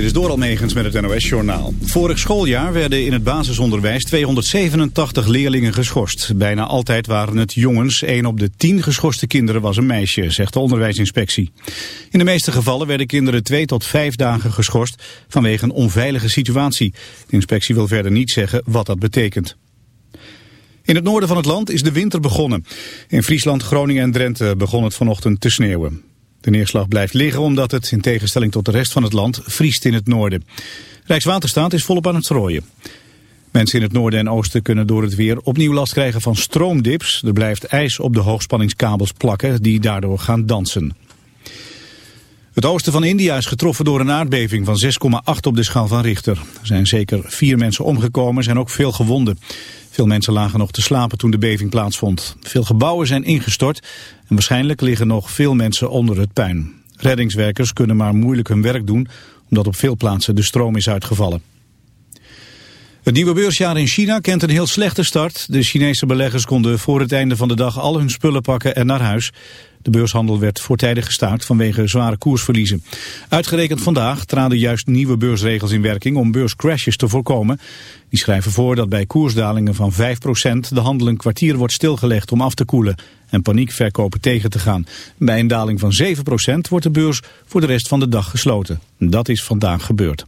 Dit is Doral Megens met het NOS-journaal. Vorig schooljaar werden in het basisonderwijs 287 leerlingen geschorst. Bijna altijd waren het jongens. 1 op de 10 geschorste kinderen was een meisje, zegt de onderwijsinspectie. In de meeste gevallen werden kinderen 2 tot 5 dagen geschorst vanwege een onveilige situatie. De inspectie wil verder niet zeggen wat dat betekent. In het noorden van het land is de winter begonnen. In Friesland, Groningen en Drenthe begon het vanochtend te sneeuwen. De neerslag blijft liggen omdat het, in tegenstelling tot de rest van het land, vriest in het noorden. Rijkswaterstaat is volop aan het strooien. Mensen in het noorden en oosten kunnen door het weer opnieuw last krijgen van stroomdips. Er blijft ijs op de hoogspanningskabels plakken die daardoor gaan dansen. Het oosten van India is getroffen door een aardbeving van 6,8 op de schaal van Richter. Er zijn zeker vier mensen omgekomen, zijn ook veel gewonden. Veel mensen lagen nog te slapen toen de beving plaatsvond. Veel gebouwen zijn ingestort en waarschijnlijk liggen nog veel mensen onder het puin. Reddingswerkers kunnen maar moeilijk hun werk doen omdat op veel plaatsen de stroom is uitgevallen. Het nieuwe beursjaar in China kent een heel slechte start. De Chinese beleggers konden voor het einde van de dag al hun spullen pakken en naar huis. De beurshandel werd voortijdig gestaakt vanwege zware koersverliezen. Uitgerekend vandaag traden juist nieuwe beursregels in werking om beurscrashes te voorkomen. Die schrijven voor dat bij koersdalingen van 5% de handel een kwartier wordt stilgelegd om af te koelen en paniekverkopen tegen te gaan. Bij een daling van 7% wordt de beurs voor de rest van de dag gesloten. Dat is vandaag gebeurd.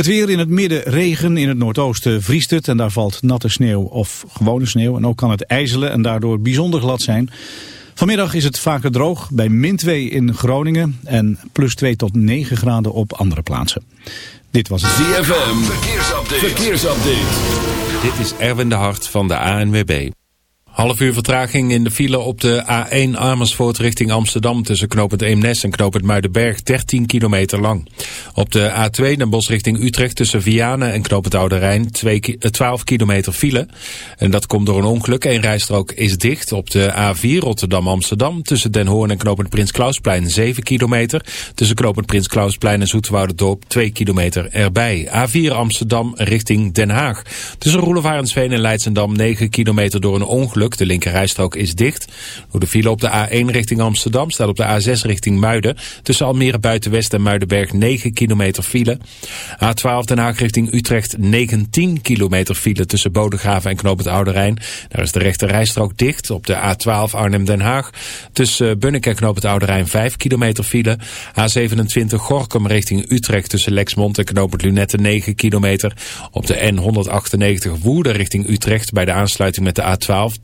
Het weer in het midden regen, in het noordoosten vriest het en daar valt natte sneeuw of gewone sneeuw. En ook kan het ijzelen en daardoor bijzonder glad zijn. Vanmiddag is het vaker droog bij min 2 in Groningen en plus 2 tot 9 graden op andere plaatsen. Dit was het ZFM. Verkeersupdate. Verkeersupdate. Dit is Erwin de Hart van de ANWB. Half uur vertraging in de file op de A1 Amersfoort richting Amsterdam... tussen knooppunt Eemnes en knooppunt Muidenberg, 13 kilometer lang. Op de A2 Den Bosch richting Utrecht tussen Vianen en knooppunt Oude Rijn... 12 kilometer file. En dat komt door een ongeluk. Een rijstrook is dicht. Op de A4 Rotterdam-Amsterdam tussen Den Hoorn en knooppunt Prins Klausplein... 7 kilometer. Tussen knooppunt Prins Klausplein en Zoeterwouderdorp 2 kilometer erbij. A4 Amsterdam richting Den Haag. Tussen Roelevarensveen en Leidsendam 9 kilometer door een ongeluk... De linkerrijstrook is dicht. Door de file op de A1 richting Amsterdam staat op de A6 richting Muiden. Tussen Almere Buitenwest en Muidenberg 9 kilometer file. A12 Den Haag richting Utrecht 19 kilometer file tussen Bodegraven en Knoop het Oude. Daar is de rechterrijstrook dicht. Op de A12 Arnhem-Den Haag. Tussen Bunnik en Knoop het Oude Rijn 5 kilometer file. A27 Gorkum richting Utrecht tussen Lexmond en Knoop het Lunette 9 kilometer. Op de N198 Woerden richting Utrecht bij de aansluiting met de A12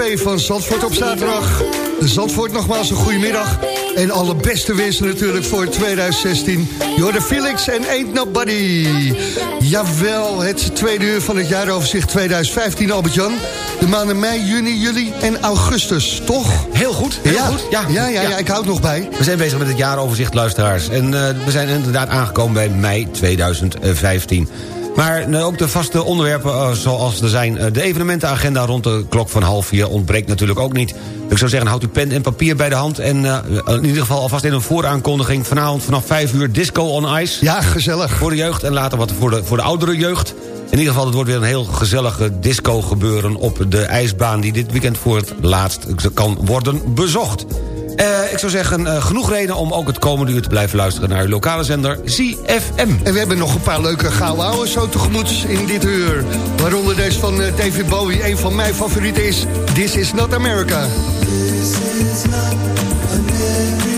2 van Zandvoort op zaterdag. Zandvoort nogmaals een goede middag. En alle beste wensen natuurlijk voor 2016. Jordan Felix en Ain't Nobody. Jawel, het tweede uur van het jaaroverzicht 2015, Albert-Jan. De maanden mei, juni, juli en augustus, toch? Heel goed, heel ja. goed. Ja, Ja, ja, ja, ik hou het nog bij. We zijn bezig met het jaaroverzicht, luisteraars. En eh, we zijn inderdaad aangekomen bij mei 2015. Maar eh, ook de vaste onderwerpen eh, zoals er zijn... eh, de evenementenagenda rond de klok van half vier ontbreekt natuurlijk ook niet. Ik zou zeggen, houd uw pen en papier bij de hand... en in ieder geval alvast in een vooraankondiging... vanavond vanaf 5 uur Disco on Ice. Ja, gezellig. Voor de jeugd en later wat voor de, voor de oudere jeugd. In ieder geval, het wordt weer een heel gezellige disco gebeuren... op de ijsbaan die dit weekend voor het laatst kan worden bezocht. Eh, ik zou zeggen, eh, genoeg reden om ook het komende uur te blijven luisteren... naar uw lokale zender ZFM. En we hebben nog een paar leuke gouden ouwe zo tegemoet in dit uur. Waaronder deze van eh, David Bowie. Een van mijn favorieten is This Is Not America. Little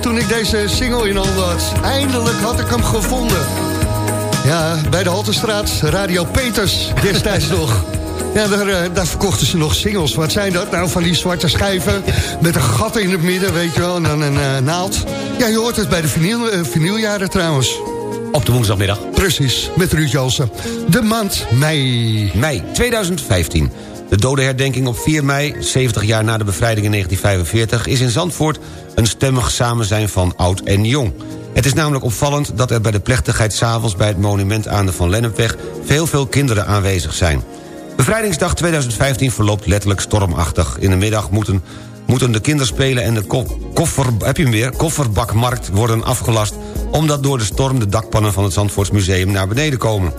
toen ik deze single in handen had. Eindelijk had ik hem gevonden. Ja, bij de Haltestraat, Radio Peters, destijds nog. Ja, daar, eh, daar verkochten ze nog singles. Wat zijn dat? Nou, van die zwarte schijven met een gat in het midden, weet je wel, en dan een eh, naald. Ja, je hoort het bij de vinyl, eh, vinyljaren trouwens. Op de woensdagmiddag. Precies, met Ruud Jansen. De maand mei. Mei 2015. De dodenherdenking op 4 mei, 70 jaar na de bevrijding in 1945... is in Zandvoort een stemmig samenzijn van oud en jong. Het is namelijk opvallend dat er bij de plechtigheid s'avonds... bij het monument aan de Van Lennepweg veel veel kinderen aanwezig zijn. Bevrijdingsdag 2015 verloopt letterlijk stormachtig. In de middag moeten, moeten de kinderspelen en de ko- koffer, heb je hem weer, kofferbakmarkt worden afgelast... omdat door de storm de dakpannen van het Zandvoortsmuseum naar beneden komen.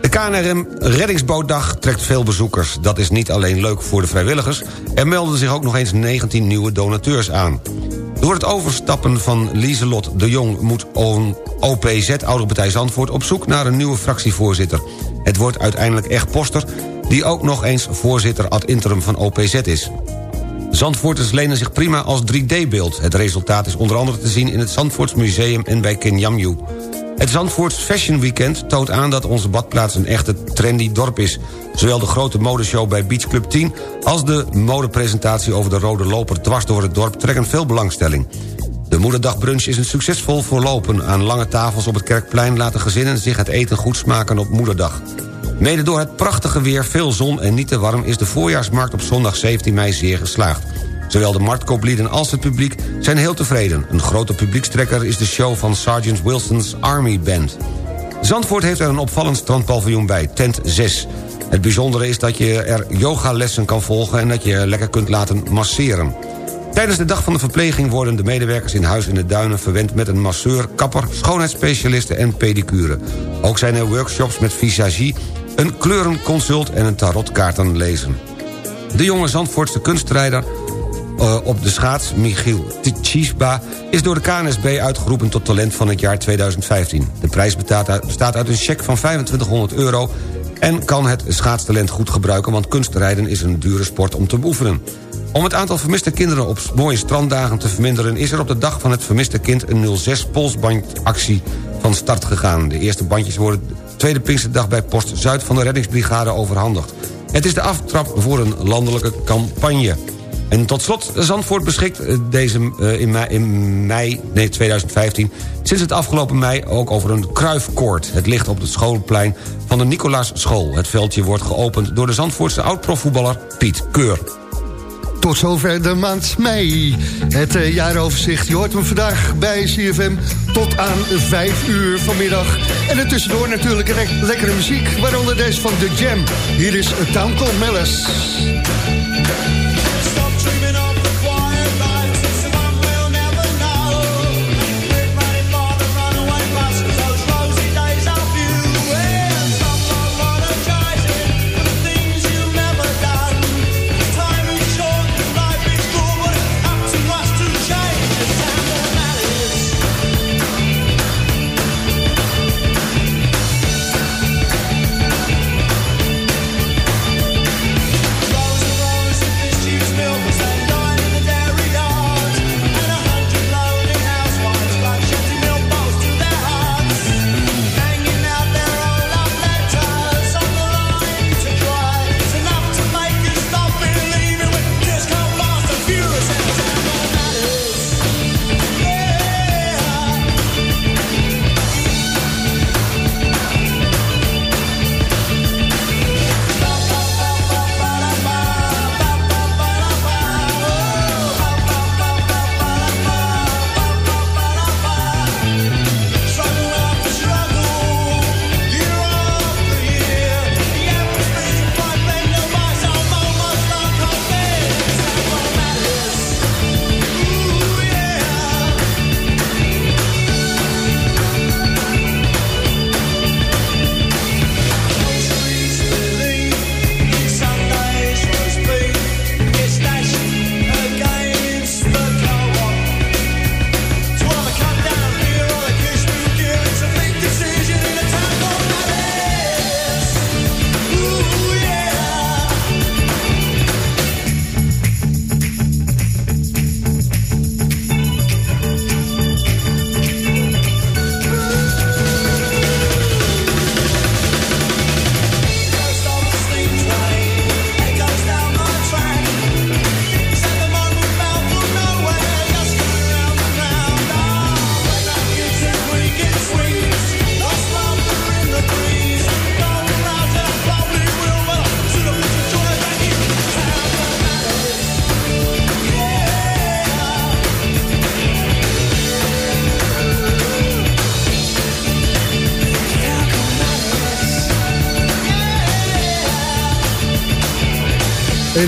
De KNRM Reddingsbootdag trekt veel bezoekers. Dat is niet alleen leuk voor de vrijwilligers... er melden zich ook nog eens 19 nieuwe donateurs aan. Door het overstappen van Lieselot de Jong... moet OPZ Oude Partij Zandvoort op zoek naar een nieuwe fractievoorzitter. Het wordt uiteindelijk echt Poster... die ook nog eens voorzitter ad interim van OPZ is. Zandvoorters lenen zich prima als 3D-beeld. Het resultaat is onder andere te zien in het Zandvoorts Museum en bij Kenyamju. Het Zandvoorts Fashion Weekend toont aan dat onze badplaats een echte trendy dorp is. Zowel de grote modeshow bij Beach Club 10... als de modepresentatie over de rode loper dwars door het dorp trekken veel belangstelling. De moederdagbrunch is een succesvol voorlopen. Aan lange tafels op het Kerkplein laten gezinnen zich het eten goed smaken op moederdag. Mede door het prachtige weer, veel zon en niet te warm... is de voorjaarsmarkt op zondag 17 mei zeer geslaagd. Zowel de marktkooplieden als het publiek zijn heel tevreden. Een grote publiekstrekker is de show van Sergeant Wilson's Army Band. Zandvoort heeft er een opvallend strandpaviljoen bij, tent 6. Het bijzondere is dat je er yogalessen kan volgen... en dat je je lekker kunt laten masseren. Tijdens de dag van de verpleging worden de medewerkers in Huis in de Duinen... verwend met een masseur, kapper, schoonheidsspecialisten en pedicure. Ook zijn er workshops met visagie, een kleurenconsult en een tarotkaarten lezen. De jonge Zandvoortse kunstrijder uh, op de schaats, Michiel Tchisba... is door de KNSB uitgeroepen tot talent van het jaar 2015. De prijs bestaat uit, een cheque van 2500 euro... en kan het schaatstalent goed gebruiken... want kunstrijden is een dure sport om te beoefenen. Om het aantal vermiste kinderen op mooie stranddagen te verminderen... is er op de dag van het vermiste kind een 06-polsbandactie van start gegaan. De eerste bandjes worden tweede Pinksterdag bij Post Zuid van de reddingsbrigade overhandigd. Het is de aftrap voor een landelijke campagne. En tot slot, Zandvoort beschikt eh, deze, uh, in, mei, in mei nee, 2015... sinds het afgelopen mei ook over een kruifkoord. Het ligt op het schoolplein van de Nicolaas School. Het veldje wordt geopend door de Zandvoortse oud-profvoetballer Piet Keur. Tot zover de maand mei. Het uh, jaaroverzicht, je hoort hem vandaag bij CFM tot aan 5 uur vanmiddag. En er tussendoor natuurlijk le lekkere muziek, waaronder deze van The Jam. Hier is Town Called Mellis.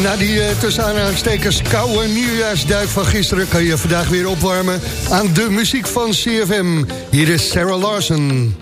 Na die eh, tussen aanhalingstekens koude nieuwjaarsduik van gisteren... kan je vandaag weer opwarmen aan de muziek van CFM. Hier is Sarah Larson.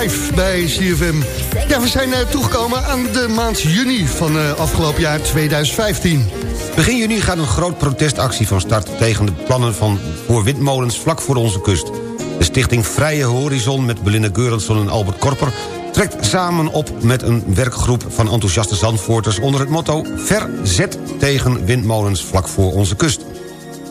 Life bij CFM. Ja, we zijn eh, toegekomen aan de maand juni van eh, afgelopen jaar 2015. Begin juni gaat een groot protestactie van start... tegen de plannen van voor windmolens vlak voor onze kust. De stichting Vrije Horizon met Belinda Geurensson en Albert Korper... trekt samen op met een werkgroep van enthousiaste Zandvoorters... onder het motto Verzet tegen windmolens vlak voor onze kust.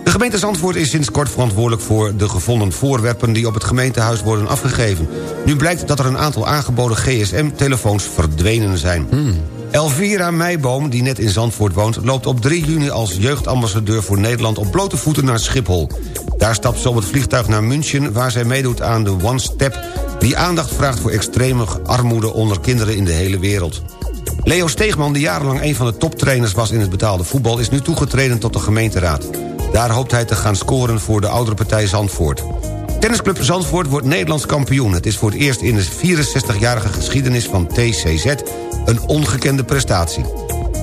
De gemeente Zandvoort is sinds kort verantwoordelijk voor de gevonden voorwerpen... die op het gemeentehuis worden afgegeven. Nu blijkt dat er een aantal aangeboden GSM-telefoons verdwenen zijn. Elvira Meijboom, die net in Zandvoort woont... loopt op 3 juni als jeugdambassadeur voor Nederland... op blote voeten naar Schiphol. Daar stapt ze op het vliegtuig naar München... waar zij meedoet aan de One Step... die aandacht vraagt voor extreme armoede onder kinderen in de hele wereld. Leo Steegman, die jarenlang een van de toptrainers was in het betaalde voetbal... is nu toegetreden tot de gemeenteraad. Daar hoopt hij te gaan scoren voor de oudere partij Zandvoort. Tennisclub Zandvoort wordt Nederlands kampioen. Het is voor het eerst in de 64-jarige geschiedenis van TCZ... een ongekende prestatie.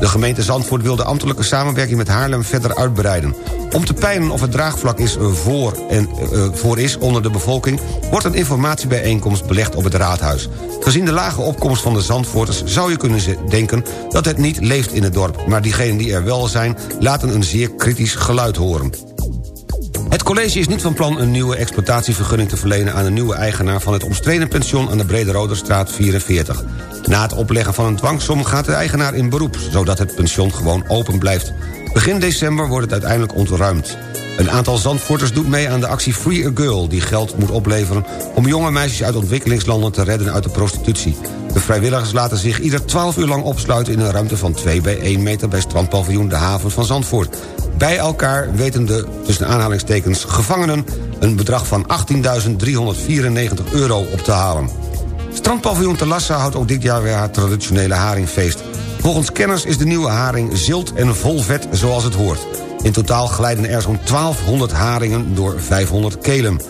De gemeente Zandvoort wil de ambtelijke samenwerking met Haarlem verder uitbreiden. Om te peilen of het draagvlak is voor, en, eh, voor is onder de bevolking... wordt een informatiebijeenkomst belegd op het raadhuis. Gezien de lage opkomst van de Zandvoorters zou je kunnen denken... dat het niet leeft in het dorp. Maar diegenen die er wel zijn, laten een zeer kritisch geluid horen. Het college is niet van plan een nieuwe exploitatievergunning te verlenen... aan een nieuwe eigenaar van het omstreden pension aan de Brederoderstraat 44. Na het opleggen van een dwangsom gaat de eigenaar in beroep... zodat het pension gewoon open blijft. Begin december wordt het uiteindelijk ontruimd. Een aantal Zandvoorters doet mee aan de actie Free a Girl... die geld moet opleveren om jonge meisjes uit ontwikkelingslanden te redden uit de prostitutie. De vrijwilligers laten zich ieder 12 uur lang opsluiten... in een ruimte van 2 bij 1 meter bij strandpaviljoen De Haven van Zandvoort. Bij elkaar weten de, tussen aanhalingstekens, gevangenen... een bedrag van 18.394 euro op te halen. Strandpaviljoen Te Lassa houdt ook dit jaar weer haar traditionele haringfeest. Volgens kenners is de nieuwe haring zilt en vol vet zoals het hoort. In totaal glijden er zo'n 1200 haringen door 500 kelen.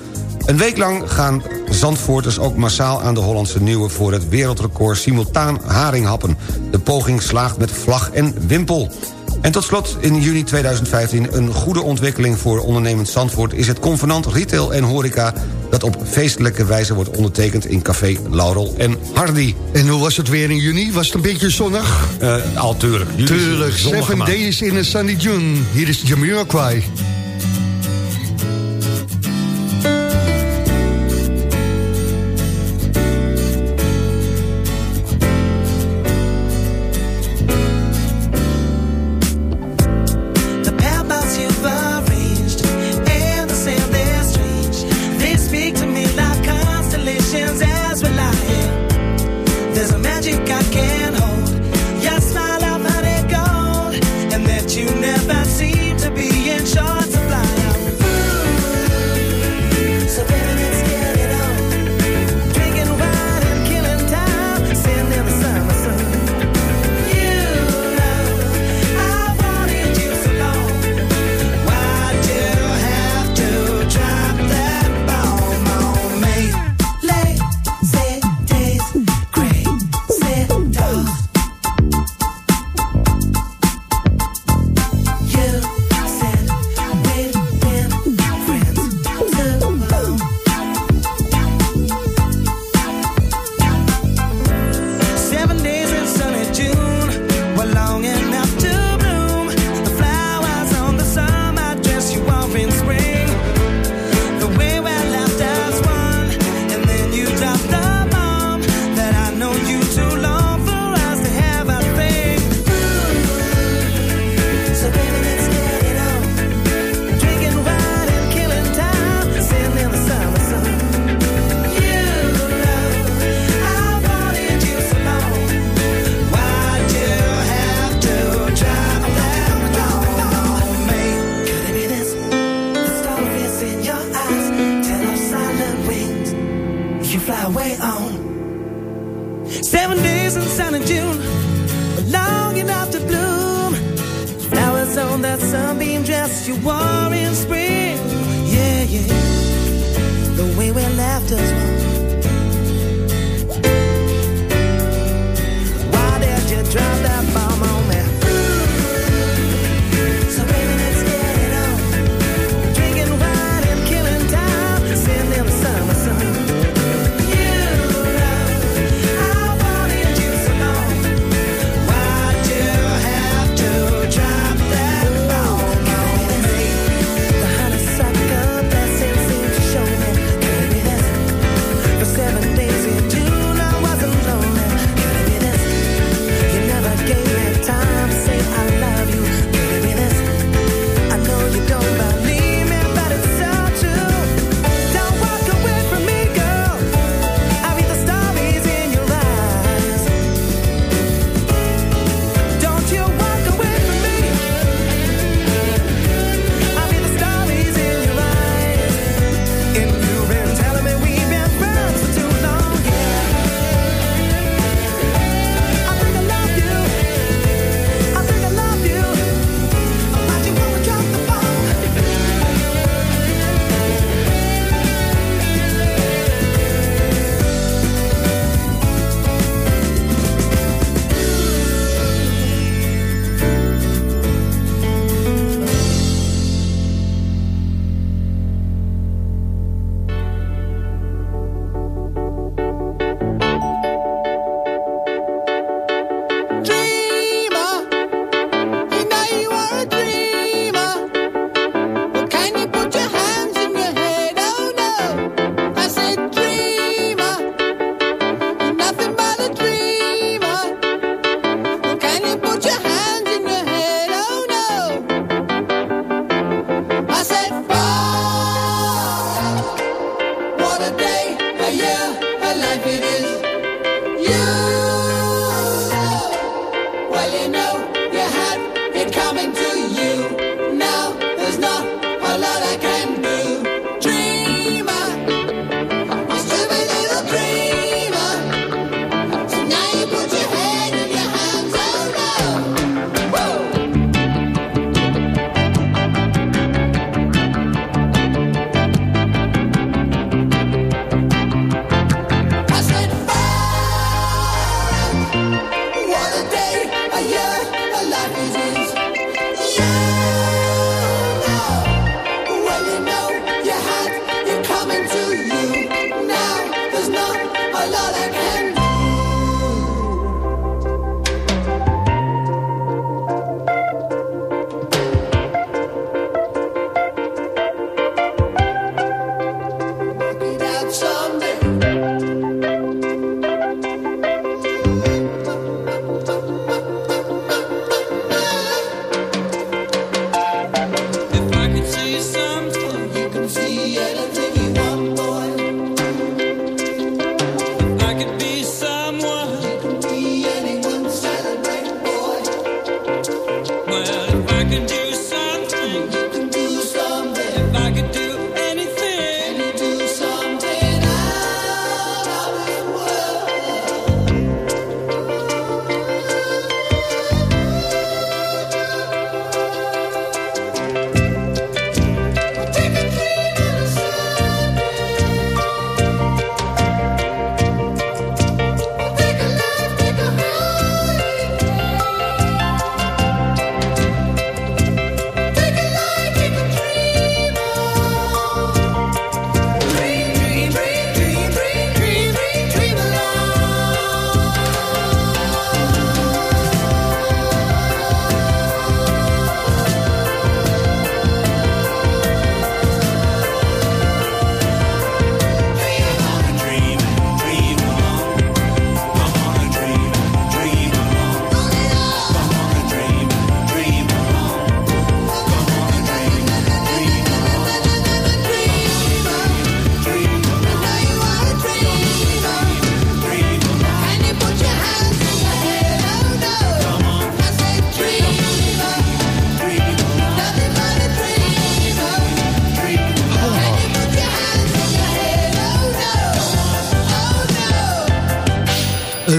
Een week lang gaan Zandvoorters ook massaal aan de Hollandse Nieuwe... voor het wereldrecord simultaan haringhappen. De poging slaagt met vlag en wimpel. En tot slot in juni 2015 een goede ontwikkeling voor ondernemend Zandvoort... is het convenant Retail en Horeca dat op feestelijke wijze wordt ondertekend in Café Laurel en Hardy. En hoe was het weer in juni? Was het een beetje zonnig? Uh, al tuurlijk. Tuurlijk. Seven days in a sunny June. Hier is Jamiroquai. Kwai.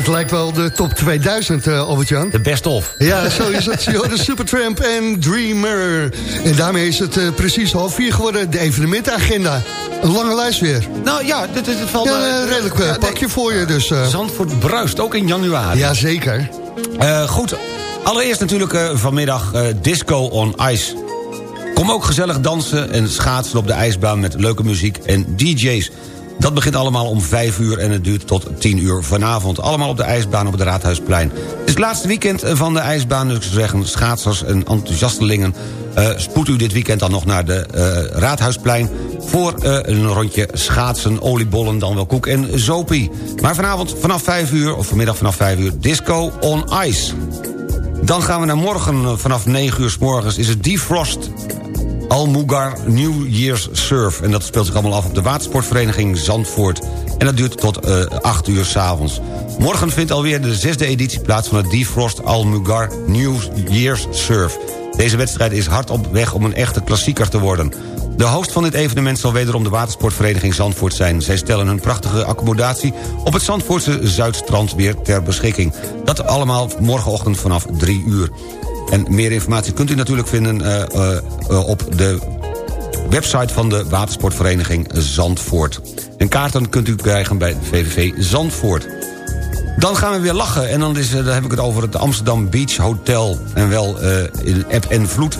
Lijkt wel de top 2000, eh, Albert-Jan. De best of. Ja, zo is het. Hoorde Supertramp en Dreamer. En daarmee is het eh, precies half vier geworden, de evenementagenda. Een lange lijst weer. Nou ja, dit, dit, dit valt... Ja, eh, redelijk nee, pakje voor je, dus... eh, Zandvoort bruist, ook in januari. Jazeker. Eh, goed, allereerst natuurlijk eh, vanmiddag eh, Disco on Ice. Kom ook gezellig dansen en schaatsen op de ijsbaan met leuke muziek en DJ's. Dat begint allemaal om 5 uur en het duurt tot 10 uur vanavond. Allemaal op de ijsbaan op het Raadhuisplein. Het is het laatste weekend van de ijsbaan, dus ik zou zeggen... schaatsers en enthousiastelingen... eh spoed u dit weekend dan nog naar de eh, Raadhuisplein... voor eh, een rondje schaatsen, oliebollen, dan wel koek en zopie. Maar vanavond vanaf 5 uur, of vanmiddag vanaf 5 uur... Disco on Ice. Dan gaan we naar morgen eh, vanaf 9 uur s morgens... is het Defrost Almugar New Year's Surf. En dat speelt zich allemaal af op de watersportvereniging Zandvoort. En dat duurt tot eh 8 uur s'avonds. Morgen vindt alweer de zesde editie plaats van het Defrost Almugar New Year's Surf. Deze wedstrijd is hard op weg om een echte klassieker te worden. De host van dit evenement zal wederom de watersportvereniging Zandvoort zijn. Zij stellen hun prachtige accommodatie op het Zandvoortse Zuidstrand weer ter beschikking. Dat allemaal morgenochtend vanaf 3 uur. En meer informatie kunt u natuurlijk vinden eh, eh, op de website van de watersportvereniging Zandvoort. En kaarten kunt u krijgen bij VVV Zandvoort. Dan gaan we weer lachen en dan, is, eh, heb ik het over het Amsterdam Beach Hotel. En wel in App en Vloed,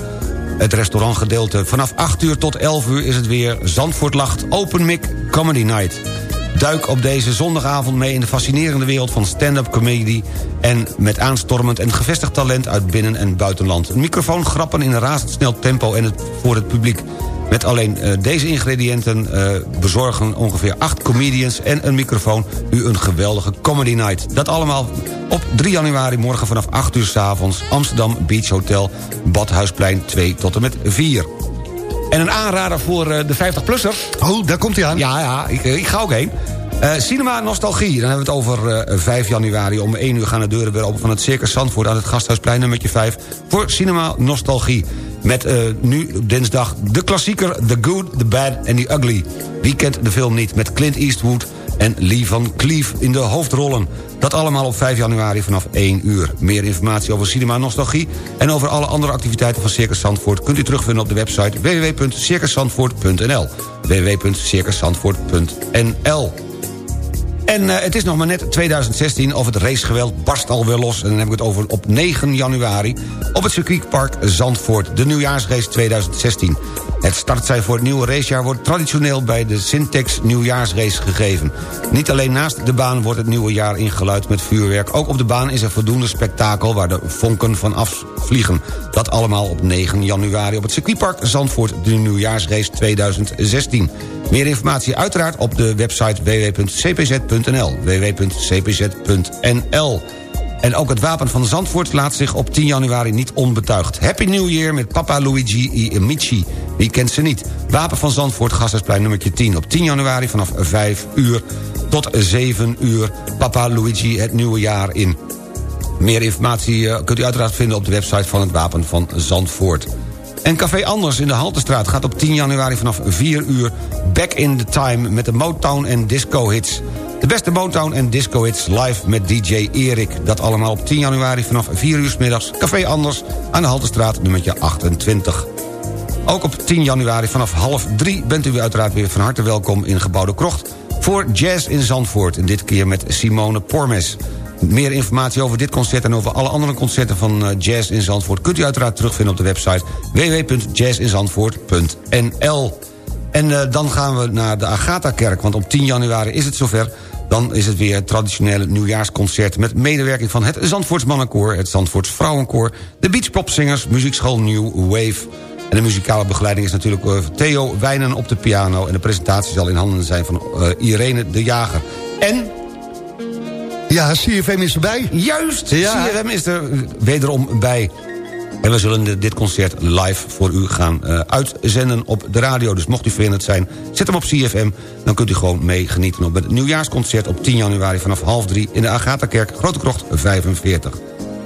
het restaurantgedeelte. Vanaf 8 uur tot 11 uur is het weer Zandvoort Lacht Open Mic Comedy Night. Duik op deze zondagavond mee in de fascinerende wereld van stand-up comedy... en met aanstormend en gevestigd talent uit binnen- en buitenland. Een microfoon grappen in een razendsnel tempo en het, voor het publiek. Met alleen eh, deze ingrediënten eh, bezorgen ongeveer acht comedians en een microfoon... u een geweldige comedy night. Dat allemaal op 3 januari morgen vanaf 8 uur s avonds... Amsterdam Beach Hotel, Badhuisplein 2 tot en met 4. En een aanrader voor eh, de 50-plussers. Oh, daar komt hij aan. Ja, ja, ik, ik ga ook heen. Eh, Cinema Nostalgie, dan hebben we het over eh, 5 januari. Om 1 uur gaan de deuren weer open van het Circus Zandvoort... aan het Gasthuisplein nummertje 5 voor Cinema Nostalgie. Met eh, nu dinsdag de klassieker The Good, The Bad and The Ugly. Wie kent de film niet? Met Clint Eastwood en Lee van Cleef in de hoofdrollen. Dat allemaal op 5 januari vanaf 1 uur. Meer informatie over Cinema Nostalgie... en over alle andere activiteiten van Circus Zandvoort... kunt u terugvinden op de website www.circuszandvoort.nl www.circuszandvoort.nl en eh, het is nog maar net 2016 of het racegeweld barst alweer los. En dan heb ik het over op 9 januari op het circuitpark Zandvoort. De nieuwjaarsrace 2016. Het startsein voor het nieuwe racejaar wordt traditioneel bij de Syntex nieuwjaarsrace gegeven. Niet alleen naast de baan wordt het nieuwe jaar ingeluid met vuurwerk. Ook op de baan is er voldoende spektakel waar de vonken van afvliegen. Dat allemaal op 9 januari op het circuitpark Zandvoort. De nieuwjaarsrace 2016. Meer informatie uiteraard op de website www.cpz.nl. www.cpz.nl en ook het wapen van Zandvoort laat zich op 10 januari niet onbetuigd. Happy New Year met Papa Luigi I Amici. Wie kent ze niet? Wapen van Zandvoort, Gasthuisplein nummertje 10. Op 10 januari vanaf 5 uur tot 7 uur. Papa Luigi het nieuwe jaar in. Meer informatie eh, kunt u uiteraard vinden op de website van het Wapen van Zandvoort. En Café Anders in de Haltestraat gaat op 10 januari vanaf 4 uur... back in the time met de Motown en disco hits. De beste Motown en disco hits live met DJ Erik. Dat allemaal op 10 januari vanaf 4 uur 's middags. Café Anders aan de Haltestraat nummertje 28. Ook op 10 januari vanaf half 3 bent u uiteraard weer van harte welkom in Gebouw de Krocht... voor Jazz in Zandvoort. En dit keer met Simone Pormes. Meer informatie over dit concert en over alle andere concerten van eh, Jazz in Zandvoort... kunt u uiteraard terugvinden op de website www.jazzinzandvoort.nl. En eh, dan gaan we naar de Agatha-kerk, want op 10 januari is het zover... Dan is het weer het traditionele nieuwjaarsconcert... met medewerking van het Zandvoorts Mannenkoor... het Zandvoorts Vrouwenkoor... de Beachpopzingers, muziekschool New Wave... En de muzikale begeleiding is natuurlijk eh, Theo Wijnen op de piano... en de presentatie zal in handen zijn van eh, Irene de Jager. En Ja, CFM is erbij. Juist, Ja. CFM is er wederom bij. En we zullen dit concert live voor u gaan eh, uitzenden op de radio. Dus mocht u verhinderd zijn, zet hem op CFM. Dan kunt u gewoon mee genieten op het nieuwjaarsconcert... op 10 januari vanaf half drie in de Agatha-kerk, Grote Krocht 45.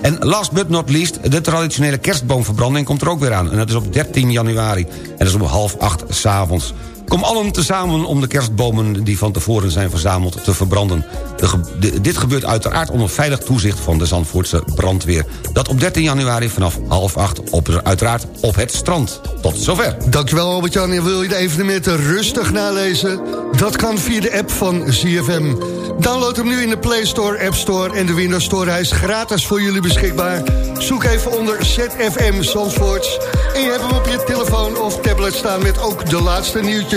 En last but not least, de traditionele kerstboomverbranding komt er ook weer aan. En dat is op 13 januari. En dat is om half acht s'avonds. Kom allen tezamen om de kerstbomen die van tevoren zijn verzameld te verbranden. Dit gebeurt uiteraard onder veilig toezicht van de Zandvoortse brandweer. Dat op 13 januari vanaf half acht op, uiteraard op het strand. Tot zover. Dankjewel Albert-Jan. Wil je de evenementen rustig nalezen? Dat kan via de app van ZFM. Download hem nu in de Play Store, App Store en de Windows Store. Hij is gratis voor jullie beschikbaar. Zoek even onder ZFM Zandvoorts. En je hebt hem op je telefoon of tablet staan... met ook de laatste nieuwtjes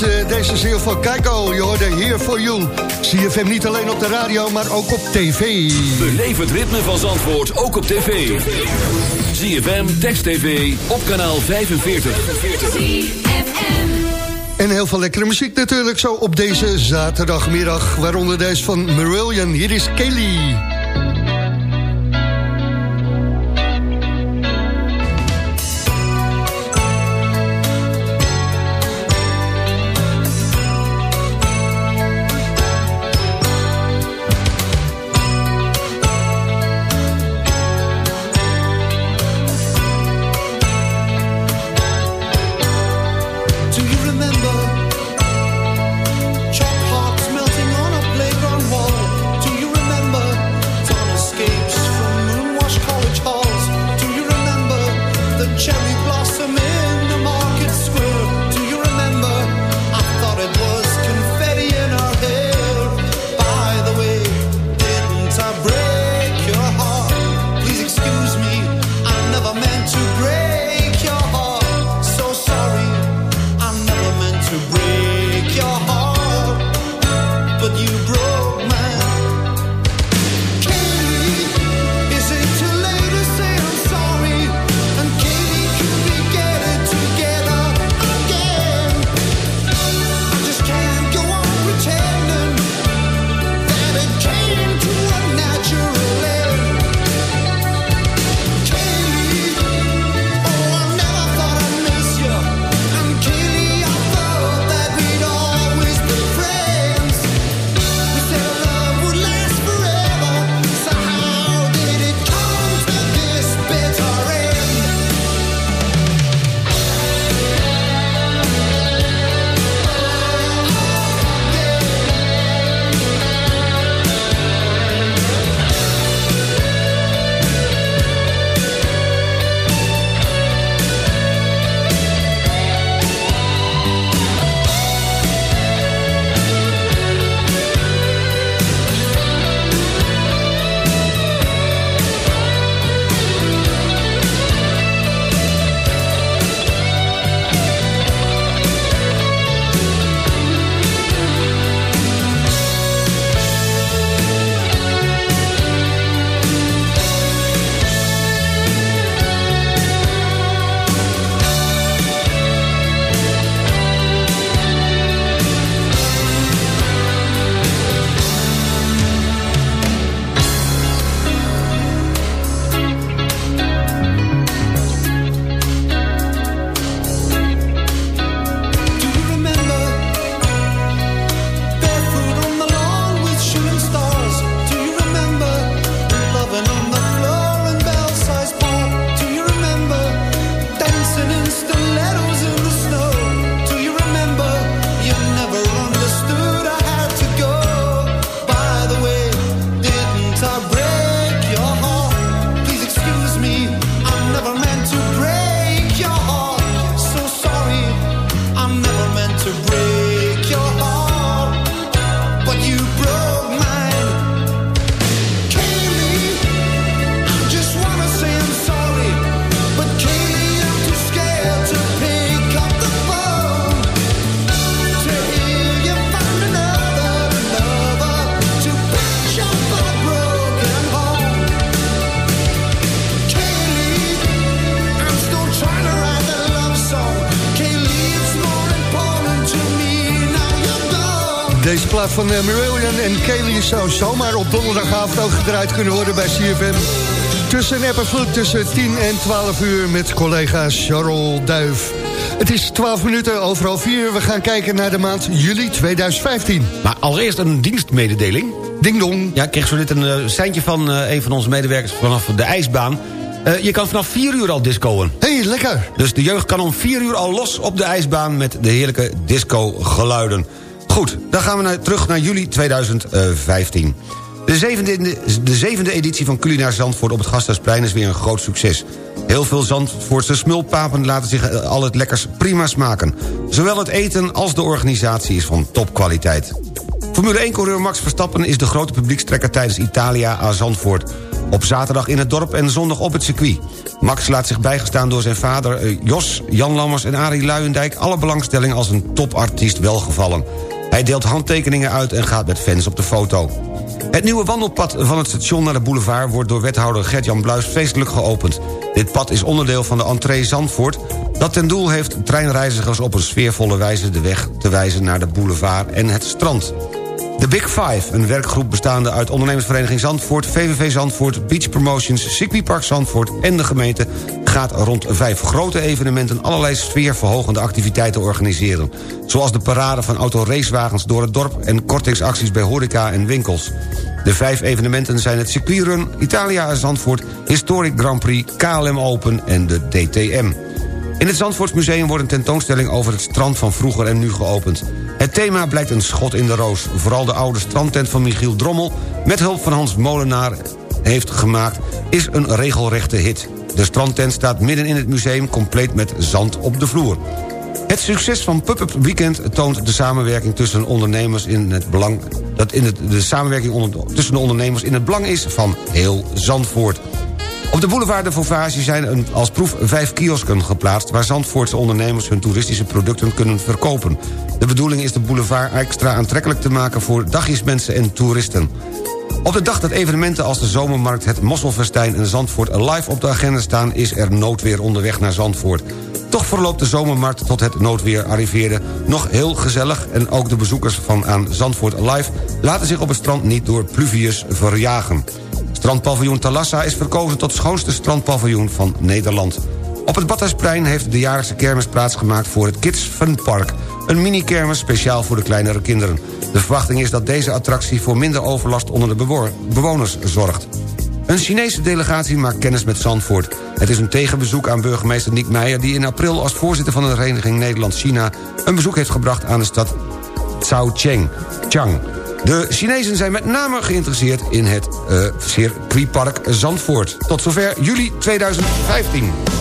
Met eh, deze ziel van Keiko. Je hoorde Here For You. CFM niet alleen op de radio, maar ook op tv. Beleef het ritme van Zandvoort ook op tv. ZFM, Text TV, op kanaal 45. En heel veel lekkere muziek natuurlijk zo op deze zaterdagmiddag. Waaronder deze van Marillion. Hier is Kelly. Van uh, Marillion en Kelly zou zomaar op donderdagavond ook gedraaid kunnen worden bij CFM. Tussen app en vloed, tussen 10 en 12 uur met collega Charles Duif. Het is 12 minuten overal 4. We gaan kijken naar de maand juli 2015. Maar allereerst een dienstmededeling. Ding dong. Ja, ik kreeg zo net een uh, seintje van uh, een van onze medewerkers vanaf de ijsbaan. Uh, je kan vanaf 4 uur al discoen. Hé, hey, lekker. Dus de jeugd kan om 4 uur al los op de ijsbaan... met de heerlijke disco-geluiden. Goed, dan gaan we terug naar juli 2015. De zevende, de editie van Culinaar Zandvoort op het Gasthuisplein is weer een groot succes. Heel veel Zandvoortse smulpapen laten zich al het lekkers prima smaken. Zowel het eten als de organisatie is van topkwaliteit. Formule 1-coureur Max Verstappen is de grote publiekstrekker tijdens Italia aan Zandvoort. Op zaterdag in het dorp en zondag op het circuit. Max laat zich bijgestaan door zijn vader Jos, Jan Lammers en Arie Luijendijk... alle belangstelling als een topartiest welgevallen. Hij deelt handtekeningen uit en gaat met fans op de foto. Het nieuwe wandelpad van het station naar de boulevard... wordt door wethouder Gert-Jan Bluis feestelijk geopend. Dit pad is onderdeel van de entree Zandvoort... dat ten doel heeft treinreizigers op een sfeervolle wijze... de weg te wijzen naar de boulevard en het strand. De Big Five, een werkgroep bestaande uit ondernemersvereniging Zandvoort... VVV Zandvoort, Beach Promotions, Circuitpark Zandvoort en de gemeente... gaat rond vijf grote evenementen allerlei sfeerverhogende activiteiten organiseren. Zoals de parade van autoracewagens door het dorp... en kortingsacties bij horeca en winkels. De vijf evenementen zijn het circuitrun, Italia Zandvoort... Historic Grand Prix, KLM Open en de DTM. In het Zandvoortsmuseum wordt een tentoonstelling over het strand van vroeger en nu geopend. Het thema blijkt een schot in de roos. Vooral de oude strandtent van Michiel Drommel... met hulp van Hans Molenaar heeft gemaakt, is een regelrechte hit. De strandtent staat midden in het museum... compleet met zand op de vloer. Het succes van Pub-Up Weekend toont de samenwerking tussen ondernemers in het belang... dat in de samenwerking onder, tussen de ondernemers in het belang is van heel Zandvoort. Op de boulevard de Vauvage zijn een, als proef vijf kiosken geplaatst... waar Zandvoortse ondernemers hun toeristische producten kunnen verkopen. De bedoeling is de boulevard extra aantrekkelijk te maken... voor dagjesmensen en toeristen. Op de dag dat evenementen als de Zomermarkt, het Mosselfestijn en Zandvoort live op de agenda staan... is er noodweer onderweg naar Zandvoort. Toch verloopt de Zomermarkt tot het noodweer arriveerde nog heel gezellig... en ook de bezoekers van aan Zandvoort Live laten zich op het strand niet door pluvius verjagen. Strandpaviljoen Talassa is verkozen tot schoonste strandpaviljoen van Nederland. Op het Badhuisplein heeft de jaarlijkse kermis plaatsgemaakt voor het Kids Fun Park. Een mini-kermis speciaal voor de kleinere kinderen. De verwachting is dat deze attractie voor minder overlast onder de bewoners zorgt. Een Chinese delegatie maakt kennis met Zandvoort. Het is een tegenbezoek aan burgemeester Nick Meijer... die in april als voorzitter van de Vereniging Nederland-China... een bezoek heeft gebracht aan de stad Zhaocheng. Chang. De Chinezen zijn met name geïnteresseerd in het circuitpark Zandvoort. Tot zover juli 2015.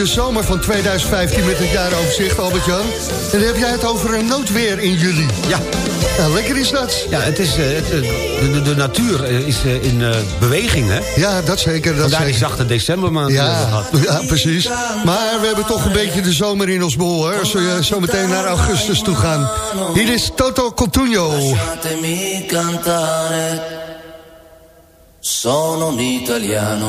De zomer van 2015 met het jaaroverzicht, Albert-Jan. En dan heb jij het over een noodweer in juli. Ja. Nou, lekker is dat. Ja, het is, eh, het, eh, de, natuur eh, is in eh, beweging, hè? Ja, dat zeker. Dat Vandaar die zeker. zachte decembermaand die we hebben Ja, gehad. ja, precies. Maar we hebben toch een beetje de zomer in ons bol, hoor. Als we zo meteen naar augustus toe gaan. Hier is Toto Cotugno. Sono un italiano.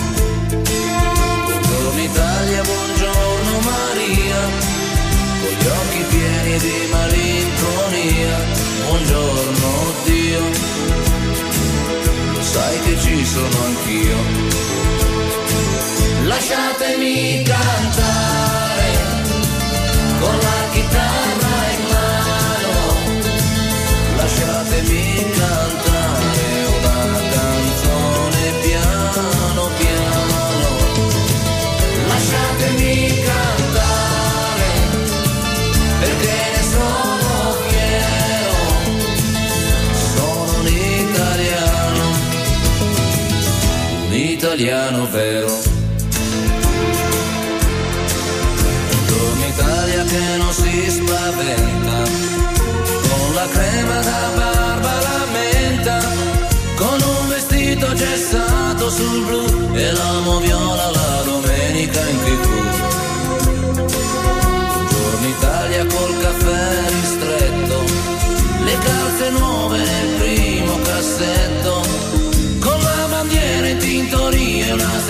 Buongiorno Italia, buongiorno Maria, con gli occhi pieni di malinconia, italiano vero. Buongiorno Italia che non si spaventa, con la crema da barba la menta, con un vestito gessato sul blu e l'amo viola la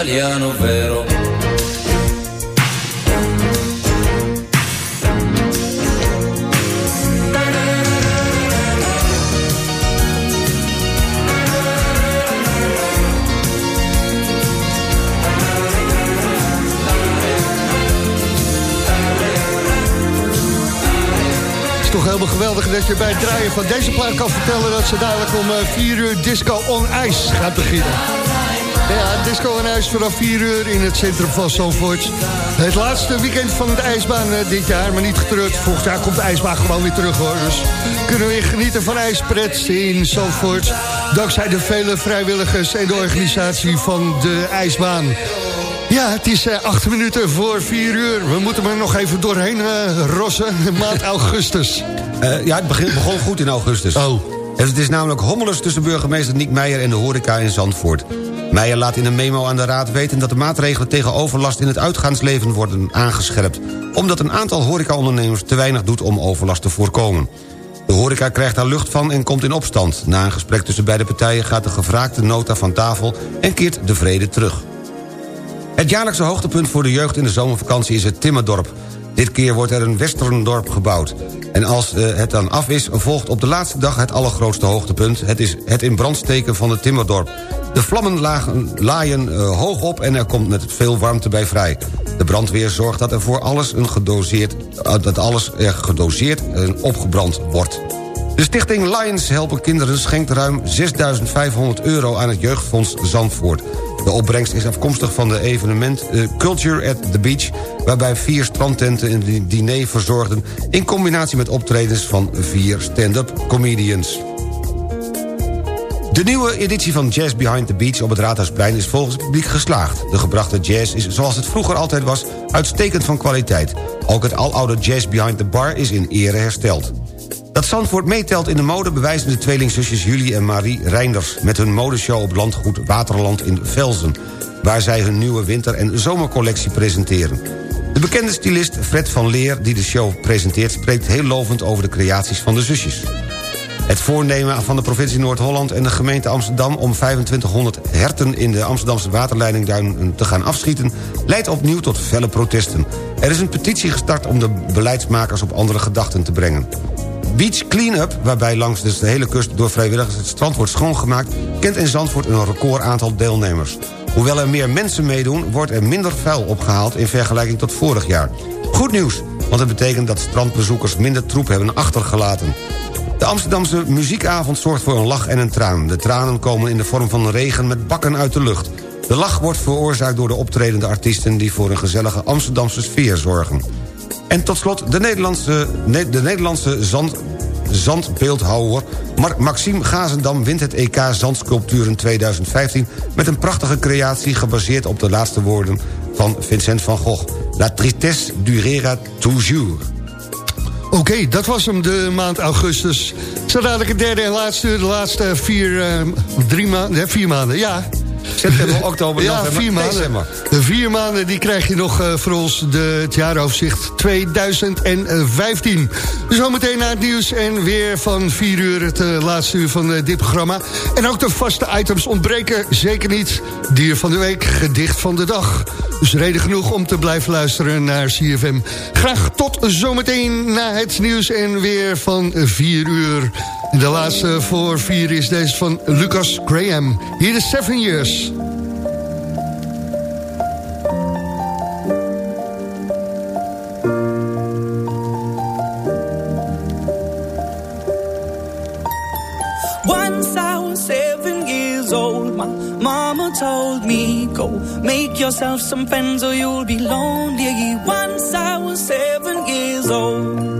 italiano vero. Toch helemaal geweldig dat je bij het draaien van deze plaat kan vertellen... dat ze dadelijk om 4 uur Disco on Ice gaat beginnen. Ja, Disco on Ice vanaf 4 uur in het centrum van Zandvoort. Het laatste weekend van de ijsbaan eh, dit jaar, maar niet getreurd. Volgend jaar komt de ijsbaan gewoon weer terug hoor. Dus kunnen we weer genieten van ijspret in Zandvoort. Dankzij de vele vrijwilligers en de organisatie van de ijsbaan. Ja, het is eh, acht minuten voor vier uur. We moeten er nog even doorheen eh, rossen. Maand augustus. Ja, het begon goed in augustus. Oh. Het is namelijk hommeles tussen burgemeester Niek Meijer en de horeca in Zandvoort. Meijer laat in een memo aan de raad weten dat de maatregelen tegen overlast in het uitgaansleven worden aangescherpt. Omdat een aantal horecaondernemers te weinig doet om overlast te voorkomen. De horeca krijgt daar lucht van en komt in opstand. Na een gesprek tussen beide partijen gaat de gevraagde nota van tafel en keert de vrede terug. Het jaarlijkse hoogtepunt voor de jeugd in de zomervakantie is het Timmerdorp. Dit keer wordt er een westerndorp gebouwd. En als eh, het dan af is, volgt op de laatste dag het allergrootste hoogtepunt. Het is het in brand steken van het Timmerdorp. De vlammen lagen, laaien eh, hoog op en er komt met veel warmte bij vrij. De brandweer zorgt dat er voor alles, een gedoseerd, eh, dat alles er gedoseerd en opgebrand wordt. De stichting Lions Helpen Kinderen schenkt ruim 6.500 euro aan het Jeugdfonds Zandvoort. De opbrengst is afkomstig van de evenement eh, Culture at the Beach... waarbij vier strandtenten een diner verzorgden... in combinatie met optredens van vier stand-up comedians. De nieuwe editie van Jazz Behind the Beach op het Raadhuisplein is volgens het publiek geslaagd. De gebrachte jazz is, zoals het vroeger altijd was, uitstekend van kwaliteit. Ook het aloude Jazz Behind the Bar is in ere hersteld. Dat Zandvoort meetelt in de mode bewijzen de tweelingzusjes Julie en Marie Reinders... met hun modeshow op landgoed Waterland in Velzen... waar zij hun nieuwe winter- en zomercollectie presenteren. De bekende stylist Fred van Leer, die de show presenteert... spreekt heel lovend over de creaties van de zusjes. Het voornemen van de provincie Noord-Holland en de gemeente Amsterdam... om 2500 herten in de Amsterdamse waterleidingduin te gaan afschieten... leidt opnieuw tot felle protesten. Er is een petitie gestart om de beleidsmakers op andere gedachten te brengen. Beach Cleanup, waarbij langs dus de hele kust door vrijwilligers het strand wordt schoongemaakt... kent in Zandvoort een record aantal deelnemers. Hoewel er meer mensen meedoen, wordt er minder vuil opgehaald... in vergelijking tot vorig jaar. Goed nieuws, want het betekent dat strandbezoekers minder troep hebben achtergelaten. De Amsterdamse muziekavond zorgt voor een lach en een traan. De tranen komen in de vorm van regen met bakken uit de lucht. De lach wordt veroorzaakt door de optredende artiesten... die voor een gezellige Amsterdamse sfeer zorgen. En tot slot de Nederlandse, Ne- de Nederlandse zand, zandbeeldhouwer... Maxime Gazendam wint het EK Zandsculpturen 2015... met een prachtige creatie gebaseerd op de laatste woorden... van Vincent van Gogh. La tristesse durera toujours. Oké, dat was hem de maand augustus. Zo dadelijk het derde en laatste, de laatste vier, eh, drie maanden, vier maanden, ja. September, oktober, ja, november, vier maanden. december. De vier maanden die krijg je nog eh, voor ons de, het jaaroverzicht 2015. Zometeen na het nieuws en weer van vier uur het eh, laatste uur van eh, dit programma. En ook de vaste items ontbreken zeker niet. Dier van de week, gedicht van de dag. Dus reden genoeg om te blijven luisteren naar CFM. Graag tot zometeen na het nieuws en weer van vier uur. De laatste voor vier is deze van Lucas Graham. Hier is Seven Years. Told me, Go make yourself some friends or you'll be lonely. Once I was seven years old.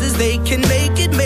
they can make it. Make